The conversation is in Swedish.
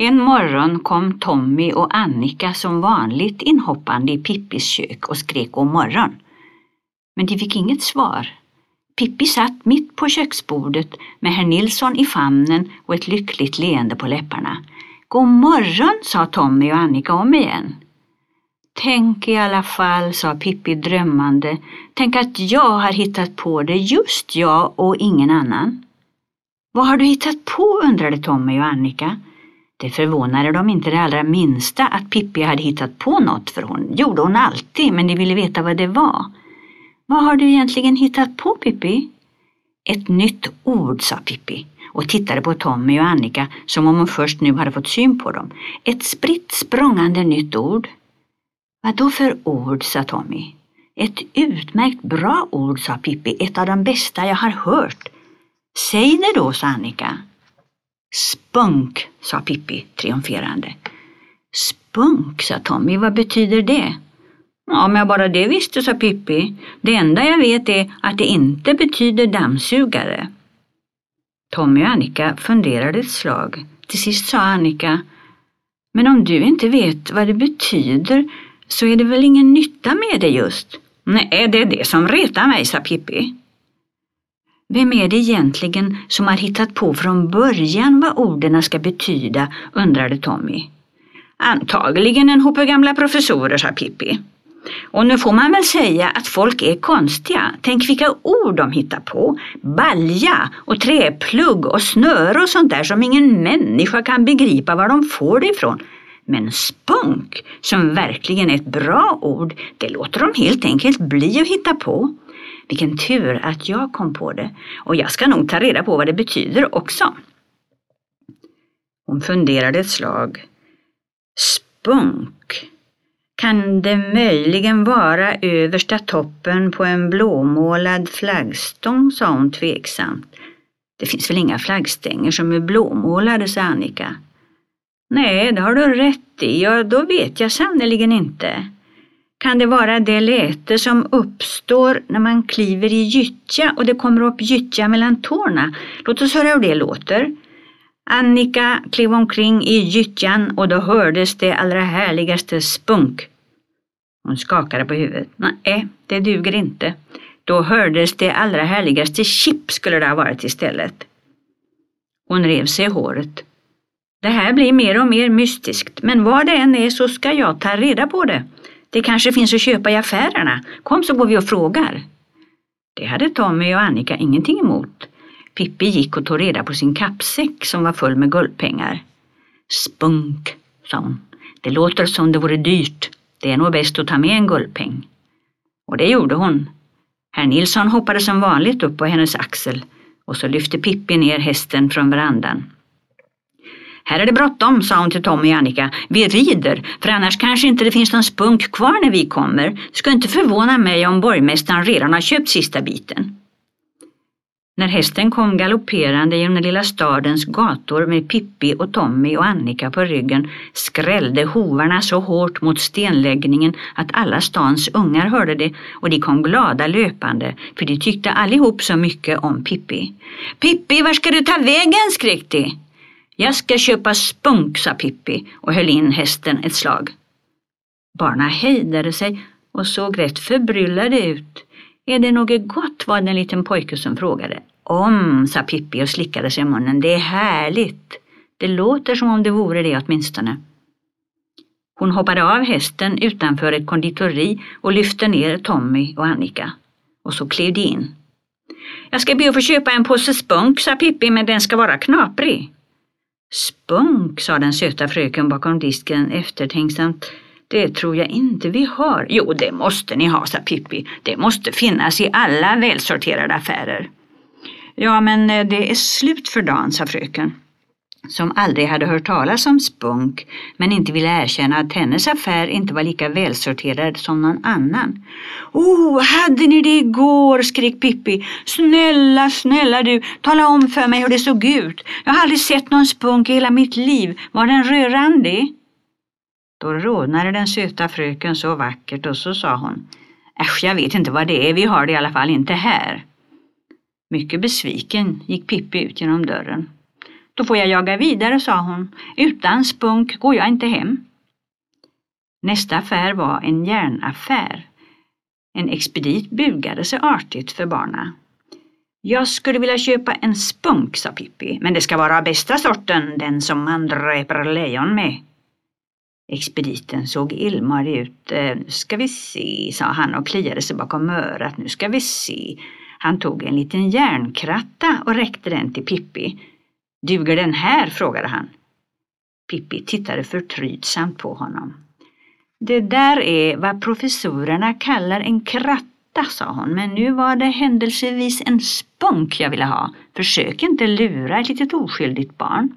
En morgon kom Tommy och Annika som vanligt inhoppande i Pippis kök och skrek om morgon. Men de fick inget svar. Pippi satt mitt på köksbordet med herr Nilsson i famnen och ett lyckligt leende på läpparna. God morgon, sa Tommy och Annika om igen. Tänk i alla fall, sa Pippi drömmande. Tänk att jag har hittat på det, just jag och ingen annan. Vad har du hittat på, undrade Tommy och Annika. Det förvånade dem inte det allra minsta att Pippi hade hittat på något för hon gjorde hon alltid, men de ville veta vad det var. Vad har du egentligen hittat på, Pippi? Ett nytt ord, sa Pippi och tittade på Tommy och Annika som om hon först nu hade fått syn på dem. Ett spritt språngande nytt ord. Vad då för ord, sa Tommy. Ett utmärkt bra ord, sa Pippi. Ett av de bästa jag har hört. Säg det då, sa Annika. Spunk, sa Pippi triumferande. Spunk, sa Tommy. Vad betyder det? Ja, om jag bara det visste, sa Pippi. Det enda jag vet är att det inte betyder dammsugare. Tommy och Annika funderade ett slag. Till sist sa Annika, men om du inte vet vad det betyder så är det väl ingen nytta med det just? Nej, det är det som retar mig, sa Pippi. Vem är det egentligen som har hittat på från början vad orden ska betyda, undrade Tommy. Antagligen en hope gamla professorer, sa Pippi. Och nu får man väl säga att folk är konstiga. Tänk vilka ord de hittar på. Balja och träplugg och snöre och sånt där som ingen människa kan begripa var de får det ifrån. Men spunk, som verkligen är ett bra ord, det låter de helt enkelt bli att hitta på. Vilken tur att jag kom på det och jag ska nog ta reda på vad det betyder också. Hon funderade ett slag. Spunk. Kan det möjligen vara översta toppen på en blåmålad flaggstång, sa hon tveksamt. Det finns väl inga flaggstänger som är blåmålade, sa Annika. Nej, det har du rätt i. Ja, då vet jag sannerligen inte. Kan det vara det läte som uppstår när man kliver i gyttja och det kommer upp gyttja mellan tårna? Låt oss höra hur det låter. Annika klev omkring i gyttjan och då hördes det allra härligaste spunk. Hon skakade på huvudet. Nej, eh, det duger inte. Då hördes det allra härligaste chip skulle det ha varit istället. Hon rev sig i håret. Det här blir mer och mer mystiskt, men vad det än är så ska jag ta reda på det. Det kanske finns att köpa i affärerna. Kom så går vi och frågar. Det hade Tommy och Annika ingenting emot. Pippi gick och tog reda på sin kappsäck som var full med guldpengar. Spunk, sa hon. Det låter som det vore dyrt. Det är nog bäst att ta med en guldpeng. Och det gjorde hon. Herr Nilsson hoppade som vanligt upp på hennes axel och så lyfte Pippi ner hästen från verandan. Här är det bråttom, sa hon till Tommy och Annika. Vi rider, för annars kanske inte det finns någon spunk kvar när vi kommer. Ska inte förvåna mig om borgmästaren redan har köpt sista biten. När hästen kom galopperande genom den lilla stadens gator med Pippi och Tommy och Annika på ryggen skrällde hovarna så hårt mot stenläggningen att alla stans ungar hörde det och de kom glada löpande för de tyckte allihop så mycket om Pippi. Pippi, var ska du ta vägen? skrek de. Jag ska köpa spunk, sa Pippi och höll in hästen ett slag. Barna hejdade sig och såg rätt förbryllade ut. Är det något gott? var det en liten pojke som frågade. Om, sa Pippi och slickade sig i munnen. Det är härligt. Det låter som om det vore det åtminstone. Hon hoppade av hästen utanför ett konditori och lyfte ner Tommy och Annika. Och så klev de in. Jag ska be att få köpa en påse spunk, sa Pippi, men den ska vara knaprig. Spunk, sa den söta fröken bakom disken eftertänksamt. Det tror jag inte vi har. Jo, det måste ni ha, sa Pippi. Det måste finnas i alla välsorterade affärer. Ja, men eh, det är slut för dagen, sa fröken som aldrig hade hört talas om spunk men inte ville erkänna att hennes affär inte var lika välsorterad som någon annan. Oh, hade ni det igår? skrek Pippi. Snälla, snälla du, tala om för mig hur det såg ut. Jag har aldrig sett någon spunk i hela mitt liv. Var den rörande? Då rodnade den söta fröken så vackert och så sa hon. Äsch, jag vet inte vad det är, vi har det i alla fall inte här. Mycket besviken gick Pippi ut genom dörren. Då får jag jaga vidare, sa hon. Utan spunk går jag inte hem. Nästa affär var en järnaffär. En expedit bugade sig artigt för barna. Jag skulle vilja köpa en spunk, sa Pippi, men det ska vara bästa sorten, den som man dräper lejon med. Expediten såg illmarig ut. Nu ska vi se, sa han och kliade sig bakom örat. Nu ska vi se. Han tog en liten järnkratta och räckte den till Pippi. Duger den här? frågade han. Pippi tittade förtrytsamt på honom. Det där är vad professorerna kallar en kratta, sa hon, men nu var det händelsevis en spunk jag ville ha. Försök inte lura ett litet oskyldigt barn.